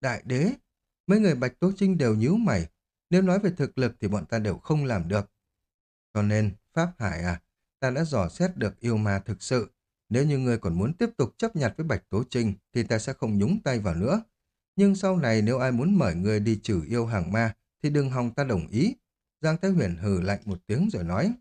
Speaker 1: Đại đế? Mấy người Bạch Tố Trinh đều nhíu mày. Nếu nói về thực lực thì bọn ta đều không làm được. Cho nên, Pháp Hải à, ta đã dò xét được yêu ma thực sự. Nếu như ngươi còn muốn tiếp tục chấp nhặt với Bạch Tố Trinh, thì ta sẽ không nhúng tay vào nữa. Nhưng sau này nếu ai muốn mời người đi trừ yêu hàng ma, thì đừng hòng ta đồng ý. Giang Thái Huyền hừ lạnh một tiếng rồi nói.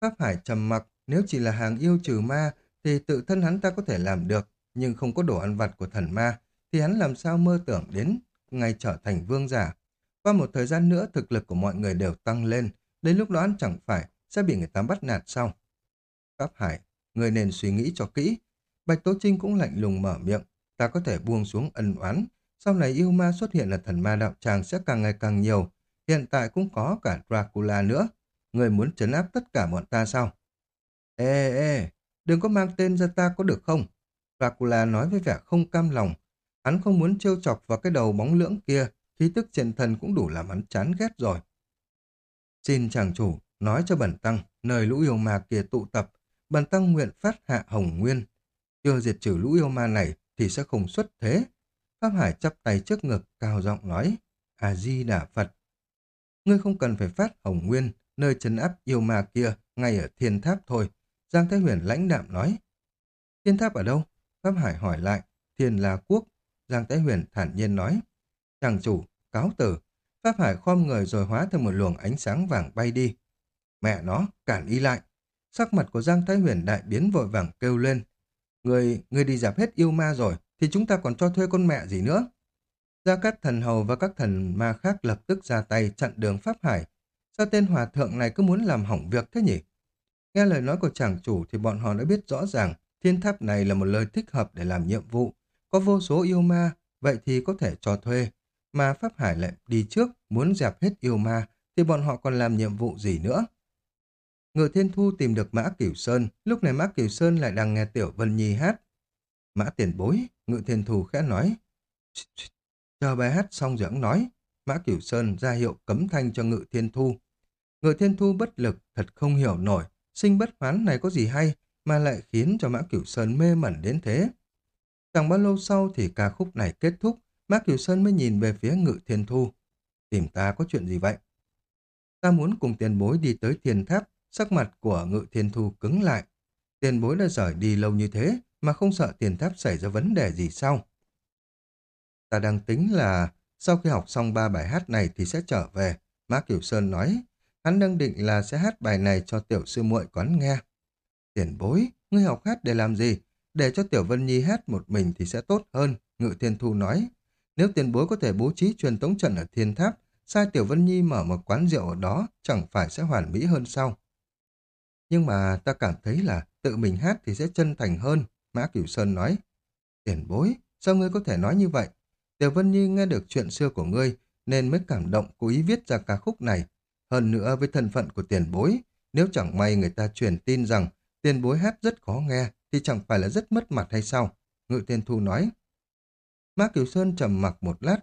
Speaker 1: Pháp Hải trầm mặc, nếu chỉ là hàng yêu trừ ma, thì tự thân hắn ta có thể làm được, nhưng không có đồ ăn vặt của thần ma, thì hắn làm sao mơ tưởng đến ngày trở thành vương giả. Qua một thời gian nữa, thực lực của mọi người đều tăng lên, đến lúc đó hắn chẳng phải sẽ bị người ta bắt nạt sau. Pháp Hải, người nên suy nghĩ cho kỹ. Bạch Tố Trinh cũng lạnh lùng mở miệng, ta có thể buông xuống ân oán. Sau này yêu ma xuất hiện ở thần ma đạo tràng sẽ càng ngày càng nhiều. Hiện tại cũng có cả Dracula nữa. Người muốn trấn áp tất cả bọn ta sao? Ê, ê, đừng có mang tên ra ta có được không? Dracula nói với vẻ không cam lòng. Hắn không muốn trêu chọc vào cái đầu bóng lưỡng kia, khí tức trên thân cũng đủ làm hắn chán ghét rồi. Xin chàng chủ, nói cho bẩn tăng, nơi lũ yêu ma kia tụ tập, bần tăng nguyện phát hạ hồng nguyên. Chưa diệt trừ lũ yêu ma này thì sẽ không xuất thế. Pháp Hải chắp tay trước ngực, cao giọng nói, A-di-đà Phật. Ngươi không cần phải phát hồng nguyên, nơi trấn áp yêu ma kia, ngay ở thiên tháp thôi. Giang Thái Huyền lãnh đạm nói. Thiên tháp ở đâu? Pháp Hải hỏi lại. Thiên là quốc. Giang Thái Huyền thản nhiên nói. Chàng chủ, cáo tử. Pháp Hải khom người rồi hóa thành một luồng ánh sáng vàng bay đi. Mẹ nó, cản y lại. Sắc mặt của Giang Thái Huyền đại biến vội vàng kêu lên. Người, người đi dạp hết yêu ma rồi, thì chúng ta còn cho thuê con mẹ gì nữa? Gia Cát Thần Hầu và các thần ma khác lập tức ra tay chặn đường Pháp Hải. Sao tên hòa thượng này cứ muốn làm hỏng việc thế nhỉ? Nghe lời nói của chàng chủ thì bọn họ đã biết rõ ràng thiên tháp này là một lời thích hợp để làm nhiệm vụ. Có vô số yêu ma, vậy thì có thể cho thuê. Mà Pháp Hải lại đi trước, muốn dẹp hết yêu ma, thì bọn họ còn làm nhiệm vụ gì nữa? Ngự Thiên Thu tìm được Mã Cửu Sơn, lúc này Mã Cửu Sơn lại đang nghe Tiểu Vân Nhi hát. Mã Tiền Bối, Ngự Thiên Thu khẽ nói. Chờ bài hát xong rồi nói. Mã Cửu Sơn ra hiệu cấm thanh cho Ngự Thiên Thu. Ngự Thiên Thu bất lực, thật không hiểu nổi. Sinh bất hoán này có gì hay mà lại khiến cho Mã Cửu Sơn mê mẩn đến thế. Chẳng bao lâu sau thì ca khúc này kết thúc, Mã Cửu Sơn mới nhìn về phía Ngự Thiên Thu. Tìm ta có chuyện gì vậy? Ta muốn cùng tiền bối đi tới thiên tháp, sắc mặt của Ngự Thiên Thu cứng lại. Tiền bối đã rời đi lâu như thế mà không sợ tiền tháp xảy ra vấn đề gì sao? Ta đang tính là sau khi học xong ba bài hát này thì sẽ trở về. Mã kiều Sơn nói, hắn đang định là sẽ hát bài này cho tiểu sư muội quán nghe. Tiền bối, ngươi học hát để làm gì? Để cho Tiểu Vân Nhi hát một mình thì sẽ tốt hơn, Ngự Thiên Thu nói. Nếu tiền bối có thể bố trí truyền tống trận ở thiên tháp, sai Tiểu Vân Nhi mở một quán rượu ở đó chẳng phải sẽ hoàn mỹ hơn sao? Nhưng mà ta cảm thấy là tự mình hát thì sẽ chân thành hơn, Mã Cửu Sơn nói. Tiền bối, sao ngươi có thể nói như vậy? Tiểu Vân Nhi nghe được chuyện xưa của ngươi nên mới cảm động cố ý viết ra ca khúc này. Hơn nữa với thân phận của tiền bối, nếu chẳng may người ta truyền tin rằng tiền bối hát rất khó nghe thì chẳng phải là rất mất mặt hay sao? Ngự Tiên Thu nói. Mã Kiều Sơn trầm mặc một lát.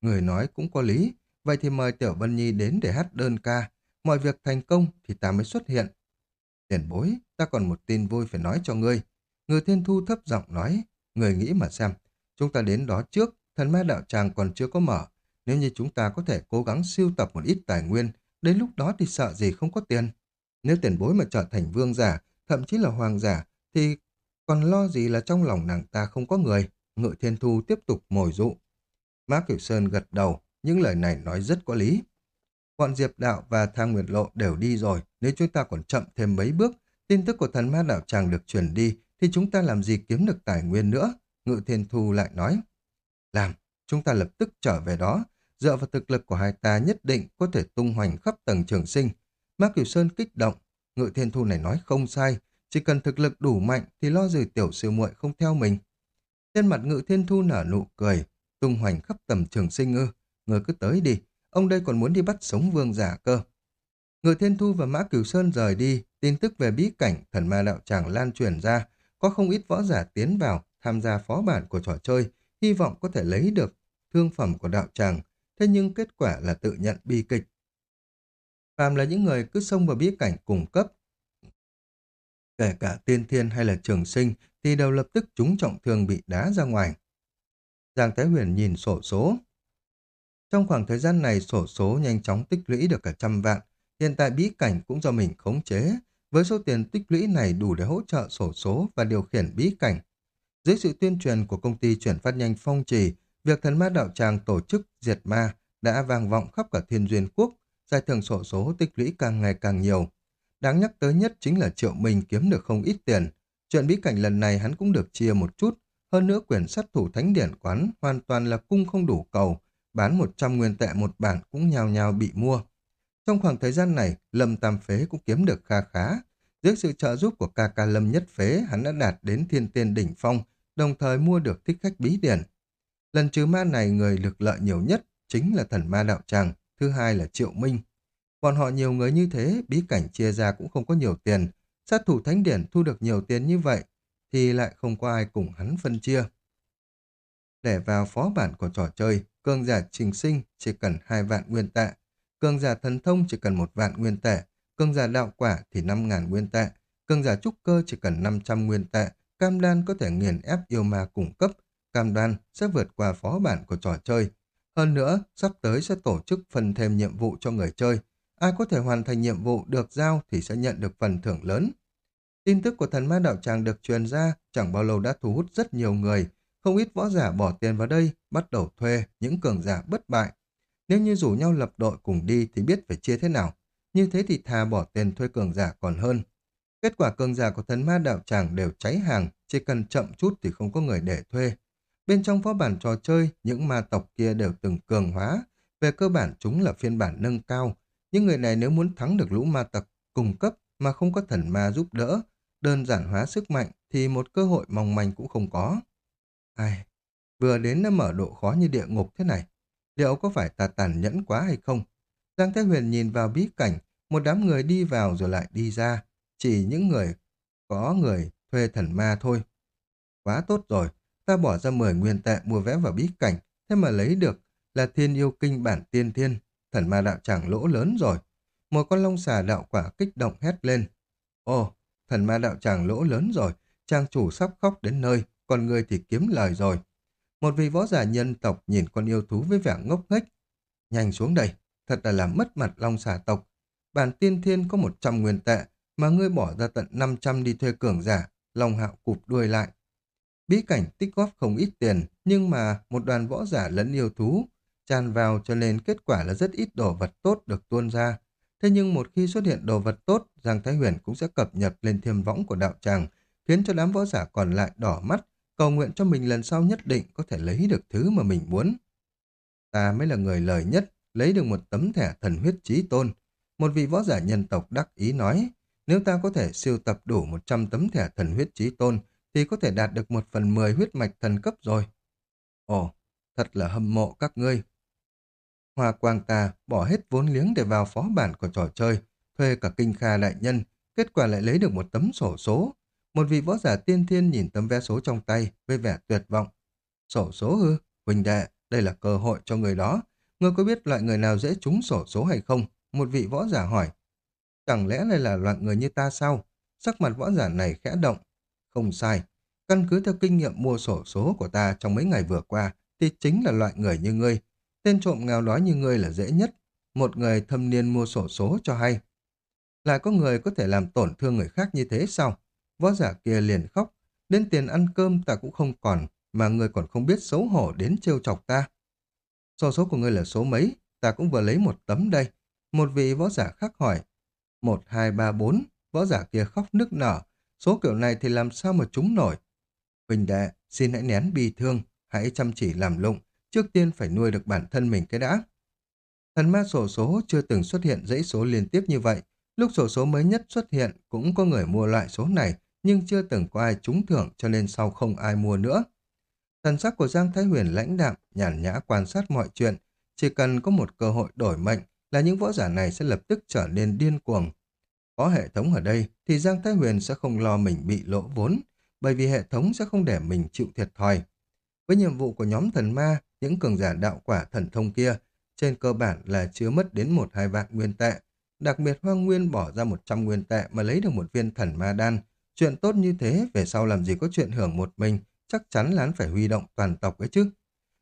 Speaker 1: Người nói cũng có lý, vậy thì mời Tiểu Vân Nhi đến để hát đơn ca. Mọi việc thành công thì ta mới xuất hiện. Tiền bối, ta còn một tin vui phải nói cho ngươi. người Thiên Thu thấp giọng nói, người nghĩ mà xem. Chúng ta đến đó trước, thần ma đạo tràng còn chưa có mở. Nếu như chúng ta có thể cố gắng siêu tập một ít tài nguyên, đến lúc đó thì sợ gì không có tiền. Nếu tiền bối mà trở thành vương giả, thậm chí là hoàng giả, thì còn lo gì là trong lòng nàng ta không có người. Ngự thiên thu tiếp tục mồi dụ. Mã Kiểu Sơn gật đầu, những lời này nói rất có lý. Bọn Diệp Đạo và Thang Nguyệt Lộ đều đi rồi, nếu chúng ta còn chậm thêm mấy bước, tin tức của thần ma đạo tràng được truyền đi, thì chúng ta làm gì kiếm được tài nguyên nữa? Ngự Thiên Thu lại nói. Làm, chúng ta lập tức trở về đó, dựa vào thực lực của hai ta nhất định có thể tung hoành khắp tầng trường sinh. Mã Cửu Sơn kích động, Ngự Thiên Thu này nói không sai, chỉ cần thực lực đủ mạnh thì lo gì tiểu sư muội không theo mình. Trên mặt Ngự Thiên Thu nở nụ cười, tung hoành khắp tầm trường sinh ư, người cứ tới đi, ông đây còn muốn đi bắt sống vương giả cơ. người Thiên Thu và Mã Cửu Sơn rời đi, tin tức về bí cảnh thần ma đạo tràng lan truyền ra, có không ít võ giả tiến vào tham gia phó bản của trò chơi, hy vọng có thể lấy được thương phẩm của đạo tràng, thế nhưng kết quả là tự nhận bi kịch. Phàm là những người cứ xông vào bí cảnh cung cấp, kể cả tiên thiên hay là trường sinh thì đều lập tức trúng trọng thương bị đá ra ngoài. Giang Thái Huyền nhìn sổ số. Trong khoảng thời gian này sổ số nhanh chóng tích lũy được cả trăm vạn, hiện tại bí cảnh cũng do mình khống chế. Với số tiền tích lũy này đủ để hỗ trợ sổ số và điều khiển bí cảnh. Dưới sự tuyên truyền của công ty chuyển phát nhanh phong trì, việc thần ma đạo tràng tổ chức diệt ma đã vang vọng khắp cả thiên duyên quốc, giải thưởng sổ số tích lũy càng ngày càng nhiều. Đáng nhắc tới nhất chính là Triệu Minh kiếm được không ít tiền. Chuyện bí cảnh lần này hắn cũng được chia một chút, hơn nữa quyền sát thủ thánh điển quán hoàn toàn là cung không đủ cầu, bán 100 nguyên tệ một bản cũng nhào nhào bị mua. Trong khoảng thời gian này, Lâm Tam Phế cũng kiếm được kha khá. Dưới sự trợ giúp của ca ca Lâm Nhất Phế, hắn đã đạt đến thiên tiên đỉnh phong, đồng thời mua được thích khách bí điển. Lần trừ ma này người được lợi nhiều nhất chính là thần ma đạo tràng, thứ hai là Triệu Minh. còn họ nhiều người như thế, bí cảnh chia ra cũng không có nhiều tiền. Sát thủ thánh điển thu được nhiều tiền như vậy, thì lại không có ai cùng hắn phân chia. Để vào phó bản của trò chơi, cường giả trình sinh chỉ cần hai vạn nguyên tệ, cường giả thần thông chỉ cần một vạn nguyên tệ, cường giả đạo quả thì năm ngàn nguyên tệ, cường giả trúc cơ chỉ cần 500 nguyên tệ, cam đoan có thể nghiền ép yêu ma cung cấp, cam đoan sẽ vượt qua phó bản của trò chơi. Hơn nữa, sắp tới sẽ tổ chức phần thêm nhiệm vụ cho người chơi. Ai có thể hoàn thành nhiệm vụ được giao thì sẽ nhận được phần thưởng lớn. Tin tức của thần ma đạo tràng được truyền ra chẳng bao lâu đã thu hút rất nhiều người. Không ít võ giả bỏ tiền vào đây, bắt đầu thuê những cường giả bất bại. Nếu như rủ nhau lập đội cùng đi thì biết phải chia thế nào. Như thế thì thà bỏ tiền thuê cường giả còn hơn. Kết quả cường giả của thần ma đạo tràng đều cháy hàng, chỉ cần chậm chút thì không có người để thuê. Bên trong phó bản trò chơi, những ma tộc kia đều từng cường hóa. Về cơ bản chúng là phiên bản nâng cao. Những người này nếu muốn thắng được lũ ma tộc cung cấp mà không có thần ma giúp đỡ, đơn giản hóa sức mạnh thì một cơ hội mong manh cũng không có. Ai, vừa đến đã mở độ khó như địa ngục thế này. Liệu có phải ta tàn nhẫn quá hay không? Giang Thái Huyền nhìn vào bí cảnh, một đám người đi vào rồi lại đi ra. Chỉ những người có người thuê thần ma thôi. Quá tốt rồi, ta bỏ ra 10 nguyên tệ mua vé vào bí cảnh, thế mà lấy được là thiên yêu kinh bản tiên thiên, thần ma đạo chẳng lỗ lớn rồi. Một con long xà đạo quả kích động hét lên. Ồ, thần ma đạo tràng lỗ lớn rồi, trang chủ sắp khóc đến nơi, còn người thì kiếm lời rồi. Một vị võ giả nhân tộc nhìn con yêu thú với vẻ ngốc nghếch. Nhanh xuống đây, thật là làm mất mặt long xà tộc. Bản tiên thiên có 100 nguyên tệ, mà ngươi bỏ ra tận 500 đi thuê cường giả, long hạo cụp đuôi lại. Bí cảnh tích góp không ít tiền, nhưng mà một đoàn võ giả lẫn yêu thú tràn vào cho nên kết quả là rất ít đồ vật tốt được tuôn ra. Thế nhưng một khi xuất hiện đồ vật tốt, Giang Thái Huyền cũng sẽ cập nhật lên thiêm võng của đạo tràng, khiến cho đám võ giả còn lại đỏ mắt, cầu nguyện cho mình lần sau nhất định có thể lấy được thứ mà mình muốn. Ta mới là người lời nhất, lấy được một tấm thẻ thần huyết trí tôn. Một vị võ giả nhân tộc đắc ý nói, nếu ta có thể siêu tập đủ 100 tấm thẻ thần huyết trí tôn, thì có thể đạt được một phần mười huyết mạch thần cấp rồi. Ồ, thật là hâm mộ các ngươi. Hoa quang ta bỏ hết vốn liếng để vào phó bản của trò chơi, thuê cả kinh kha đại nhân, kết quả lại lấy được một tấm sổ số. Một vị võ giả tiên thiên nhìn tấm vé số trong tay với vẻ tuyệt vọng. Sổ số ư? Huỳnh đệ, đây là cơ hội cho người đó. Ngươi có biết loại người nào dễ trúng sổ số hay không? Một vị võ giả hỏi. Chẳng lẽ đây là loại người như ta sao? Sắc mặt võ giả này khẽ động. Không sai. Căn cứ theo kinh nghiệm mua sổ số của ta trong mấy ngày vừa qua, thì chính là loại người như ngươi. Tên trộm nghèo đói như ngươi là dễ nhất. Một người thâm niên mua sổ số cho hay. Lại có người có thể làm tổn thương người khác như thế sao? Võ giả kia liền khóc. Đến tiền ăn cơm ta cũng không còn, mà người còn không biết xấu hổ đến trêu chọc ta. So số của ngươi là số mấy? Ta cũng vừa lấy một tấm đây. Một vị võ giả khác hỏi. Một, hai, ba, bốn. Võ giả kia khóc nức nở. Số kiểu này thì làm sao mà chúng nổi? Huỳnh đệ, xin hãy nén bi thương, hãy chăm chỉ làm lụng, trước tiên phải nuôi được bản thân mình cái đã. Thần ma sổ số chưa từng xuất hiện dãy số liên tiếp như vậy. Lúc sổ số mới nhất xuất hiện cũng có người mua loại số này, nhưng chưa từng có ai trúng thưởng cho nên sau không ai mua nữa. Thần sắc của Giang Thái Huyền lãnh đạm, nhàn nhã quan sát mọi chuyện. Chỉ cần có một cơ hội đổi mệnh là những võ giả này sẽ lập tức trở nên điên cuồng. Có hệ thống ở đây thì Giang Thái Huyền sẽ không lo mình bị lỗ vốn, bởi vì hệ thống sẽ không để mình chịu thiệt thòi. Với nhiệm vụ của nhóm thần ma, những cường giả đạo quả thần thông kia, trên cơ bản là chưa mất đến một hai vạn nguyên tệ. Đặc biệt Hoang Nguyên bỏ ra 100 nguyên tệ mà lấy được một viên thần ma đan. Chuyện tốt như thế, về sau làm gì có chuyện hưởng một mình, chắc chắn là hắn phải huy động toàn tộc ấy chứ.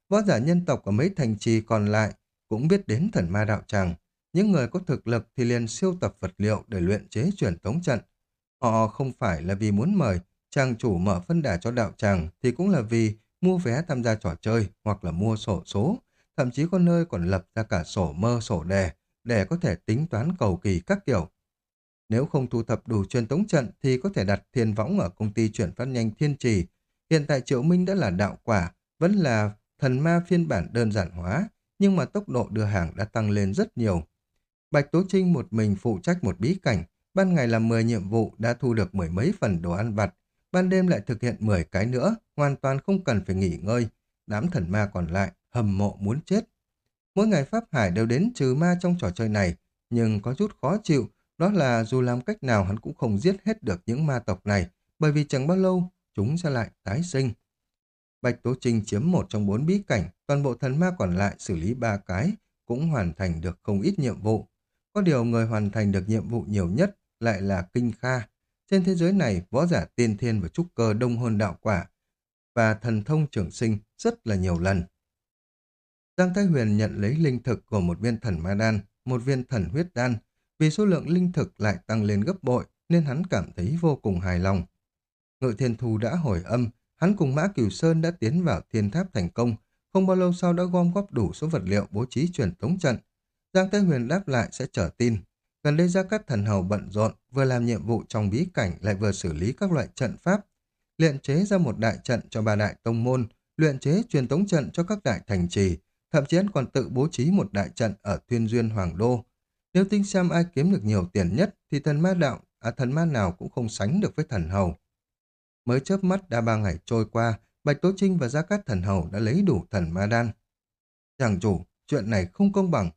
Speaker 1: Võ giả nhân tộc ở mấy thành trì còn lại cũng biết đến thần ma đạo tràng. Những người có thực lực thì liền siêu tập vật liệu để luyện chế truyền tống trận. Họ không phải là vì muốn mời trang chủ mở phân đà cho đạo tràng thì cũng là vì mua vé tham gia trò chơi hoặc là mua sổ số. Thậm chí có nơi còn lập ra cả sổ mơ sổ đề để có thể tính toán cầu kỳ các kiểu. Nếu không thu thập đủ truyền tống trận thì có thể đặt thiên võng ở công ty chuyển phát nhanh thiên trì. Hiện tại Triệu Minh đã là đạo quả, vẫn là thần ma phiên bản đơn giản hóa, nhưng mà tốc độ đưa hàng đã tăng lên rất nhiều. Bạch Tố Trinh một mình phụ trách một bí cảnh, ban ngày làm 10 nhiệm vụ đã thu được mười mấy phần đồ ăn vặt. ban đêm lại thực hiện 10 cái nữa, hoàn toàn không cần phải nghỉ ngơi. Đám thần ma còn lại, hầm mộ muốn chết. Mỗi ngày Pháp Hải đều đến trừ ma trong trò chơi này, nhưng có chút khó chịu, đó là dù làm cách nào hắn cũng không giết hết được những ma tộc này, bởi vì chẳng bao lâu chúng sẽ lại tái sinh. Bạch Tố Trinh chiếm một trong bốn bí cảnh, toàn bộ thần ma còn lại xử lý ba cái, cũng hoàn thành được không ít nhiệm vụ. Có điều người hoàn thành được nhiệm vụ nhiều nhất lại là Kinh Kha. Trên thế giới này, võ giả tiên thiên và trúc cơ đông hơn đạo quả, và thần thông trưởng sinh rất là nhiều lần. Giang Thái Huyền nhận lấy linh thực của một viên thần ma đan, một viên thần huyết đan. Vì số lượng linh thực lại tăng lên gấp bội nên hắn cảm thấy vô cùng hài lòng. Ngự thiên thu đã hồi âm, hắn cùng Mã Cửu Sơn đã tiến vào thiên tháp thành công, không bao lâu sau đã gom góp đủ số vật liệu bố trí truyền tống trận. Giang thế Huyền đáp lại sẽ trở tin. Gần đây Gia Cát Thần Hầu bận rộn, vừa làm nhiệm vụ trong bí cảnh lại vừa xử lý các loại trận pháp. Luyện chế ra một đại trận cho ba đại tông môn, luyện chế truyền tống trận cho các đại thành trì, thậm chí còn tự bố trí một đại trận ở Thuyên Duyên Hoàng Đô. Nếu tính xem ai kiếm được nhiều tiền nhất thì thần ma đạo, à thần ma nào cũng không sánh được với thần hầu. Mới chớp mắt đã ba ngày trôi qua, Bạch Tố Trinh và Gia Cát Thần Hầu đã lấy đủ thần ma đan. Chàng chủ, chuyện này không công bằng.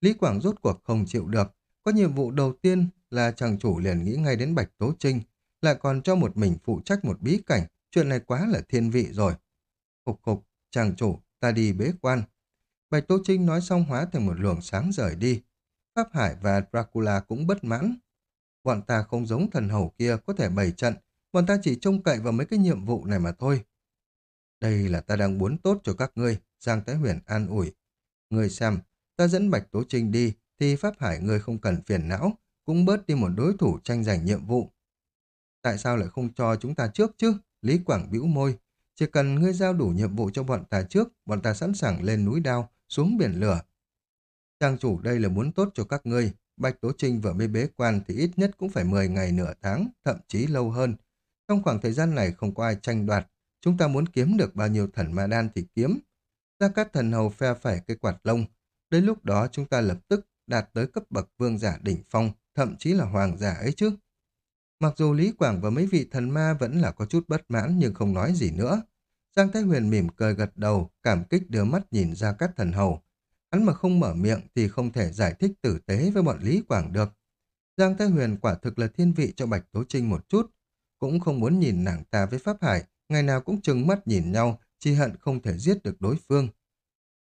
Speaker 1: Lý Quảng rốt cuộc không chịu được. Có nhiệm vụ đầu tiên là chàng chủ liền nghĩ ngay đến Bạch Tố Trinh, lại còn cho một mình phụ trách một bí cảnh. Chuyện này quá là thiên vị rồi. Cục cục, chàng chủ, ta đi bế quan. Bạch Tố Trinh nói xong hóa thành một luồng sáng rời đi. Pháp Hải và Dracula cũng bất mãn. Bọn ta không giống thần hầu kia có thể bày trận, bọn ta chỉ trông cậy vào mấy cái nhiệm vụ này mà thôi. Đây là ta đang muốn tốt cho các ngươi, Giang Thái Huyền an ủi. Ngươi xem, ta dẫn Bạch Tố Trinh đi, thì Pháp Hải ngươi không cần phiền não, cũng bớt đi một đối thủ tranh giành nhiệm vụ. Tại sao lại không cho chúng ta trước chứ? Lý Quảng bĩu môi. Chỉ cần ngươi giao đủ nhiệm vụ cho bọn ta trước, bọn ta sẵn sàng lên núi đao, xuống biển lửa. Trang chủ đây là muốn tốt cho các ngươi. Bạch Tố Trinh vừa mới bế quan thì ít nhất cũng phải 10 ngày nửa tháng, thậm chí lâu hơn. Trong khoảng thời gian này không có ai tranh đoạt, chúng ta muốn kiếm được bao nhiêu thần ma đan thì kiếm. Gia Cát thần hầu phe phải cây quạt lông. Đến lúc đó chúng ta lập tức đạt tới cấp bậc vương giả đỉnh phong, thậm chí là hoàng giả ấy chứ. Mặc dù Lý Quảng và mấy vị thần ma vẫn là có chút bất mãn nhưng không nói gì nữa. Giang Thái Huyền mỉm cười gật đầu, cảm kích đưa mắt nhìn ra các thần hầu. Hắn mà không mở miệng thì không thể giải thích tử tế với bọn Lý Quảng được. Giang Thái Huyền quả thực là thiên vị cho Bạch Tố Trinh một chút, cũng không muốn nhìn nàng ta với Pháp Hải, ngày nào cũng chừng mắt nhìn nhau, chỉ hận không thể giết được đối phương.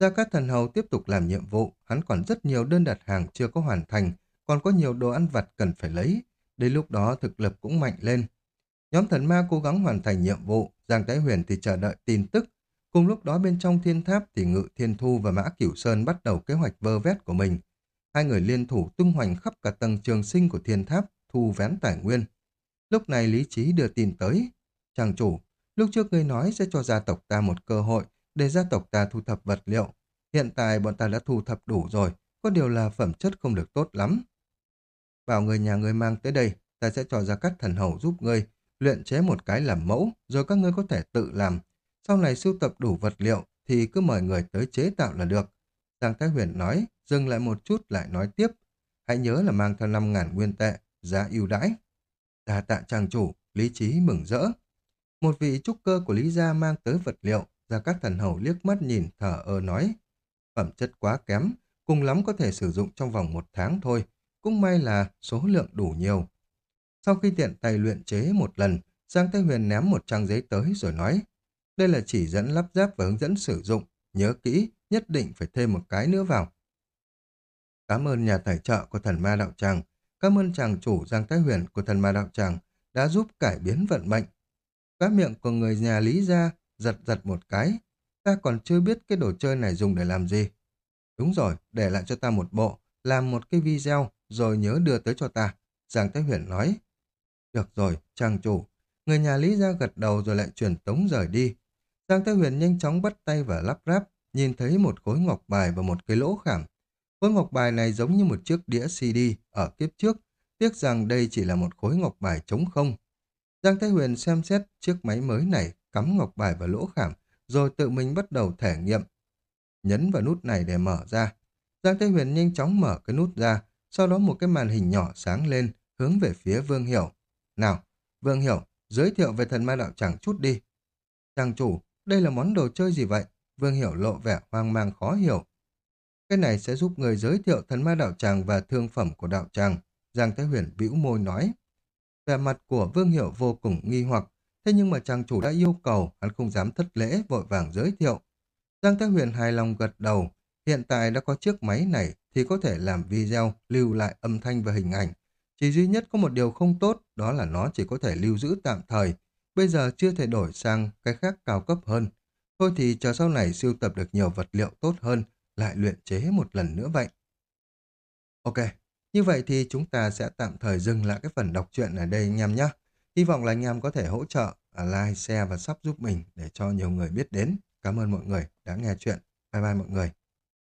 Speaker 1: Gia Cát Thần Hầu tiếp tục làm nhiệm vụ, hắn còn rất nhiều đơn đặt hàng chưa có hoàn thành, còn có nhiều đồ ăn vặt cần phải lấy. Đến lúc đó thực lực cũng mạnh lên. Nhóm thần ma cố gắng hoàn thành nhiệm vụ, Giang Thái Huyền thì chờ đợi tin tức. Cùng lúc đó bên trong thiên tháp thì Ngự Thiên Thu và Mã Cửu Sơn bắt đầu kế hoạch vơ vét của mình. Hai người liên thủ tung hoành khắp cả tầng trường sinh của thiên tháp, thu vén tài nguyên. Lúc này Lý Trí đưa tin tới. Chàng chủ, lúc trước ngươi nói sẽ cho gia tộc ta một cơ hội để gia tộc ta thu thập vật liệu. Hiện tại bọn ta đã thu thập đủ rồi, có điều là phẩm chất không được tốt lắm. Bảo người nhà ngươi mang tới đây, ta sẽ cho ra các thần hầu giúp ngươi, luyện chế một cái làm mẫu, rồi các ngươi có thể tự làm. Sau này sưu tập đủ vật liệu thì cứ mời người tới chế tạo là được. Giang Thái Huyền nói, dừng lại một chút lại nói tiếp. Hãy nhớ là mang theo 5.000 nguyên tệ, giá ưu đãi. Đà tạ trang chủ, lý trí mừng rỡ. Một vị trúc cơ của Lý Gia mang tới vật liệu, ra các thần hầu liếc mắt nhìn thở ơ nói. Phẩm chất quá kém, cùng lắm có thể sử dụng trong vòng một tháng thôi, cũng may là số lượng đủ nhiều. Sau khi tiện tay luyện chế một lần, Giang Thái Huyền ném một trang giấy tới rồi nói, đây là chỉ dẫn lắp ráp và hướng dẫn sử dụng, nhớ kỹ, nhất định phải thêm một cái nữa vào. Cảm ơn nhà tài trợ của thần ma đạo tràng, cảm ơn chàng chủ Giang Thái Huyền của thần ma đạo tràng đã giúp cải biến vận mệnh. Các miệng của người nhà Lý ra giật giật một cái, ta còn chưa biết cái đồ chơi này dùng để làm gì. Đúng rồi, để lại cho ta một bộ, làm một cái video, rồi nhớ đưa tới cho ta. Giang Thái Huyền nói. Được rồi, trang chủ. Người nhà Lý ra gật đầu rồi lại chuyển tống rời đi. Giang Thái Huyền nhanh chóng bắt tay vào lắp ráp, nhìn thấy một khối ngọc bài và một cái lỗ khảm. Khối ngọc bài này giống như một chiếc đĩa CD ở kiếp trước, tiếc rằng đây chỉ là một khối ngọc bài trống không. Giang Thái Huyền xem xét chiếc máy mới này, cắm ngọc bài vào lỗ khảm, rồi tự mình bắt đầu thể nghiệm. Nhấn vào nút này để mở ra. Giang Thái Huyền nhanh chóng mở cái nút ra, sau đó một cái màn hình nhỏ sáng lên, hướng về phía Vương Hiểu. Nào, Vương Hiểu, giới thiệu về thần ma đạo tràng chút đi. Chàng chủ, đây là món đồ chơi gì vậy? Vương Hiểu lộ vẻ hoang mang khó hiểu. Cái này sẽ giúp người giới thiệu thần ma đạo tràng và thương phẩm của đạo tràng. Giang Thái Huyền bĩu môi nói. Vẻ mặt của Vương Hiểu vô cùng nghi hoặc, thế nhưng mà chàng chủ đã yêu cầu, hắn không dám thất lễ, vội vàng giới thiệu. Giang Thái Huyền hài lòng gật đầu, hiện tại đã có chiếc máy này thì có thể làm video, lưu lại âm thanh và hình ảnh. Chỉ duy nhất có một điều không tốt, đó là nó chỉ có thể lưu giữ tạm thời, bây giờ chưa thể đổi sang cái khác cao cấp hơn. Thôi thì chờ sau này siêu tập được nhiều vật liệu tốt hơn, lại luyện chế một lần nữa vậy. Ok, như vậy thì chúng ta sẽ tạm thời dừng lại cái phần đọc truyện ở đây anh em nhé. Hy vọng là anh em có thể hỗ trợ à, like, share và sub giúp mình để cho nhiều người biết đến. Cảm ơn mọi người đã nghe chuyện. Bye bye mọi người.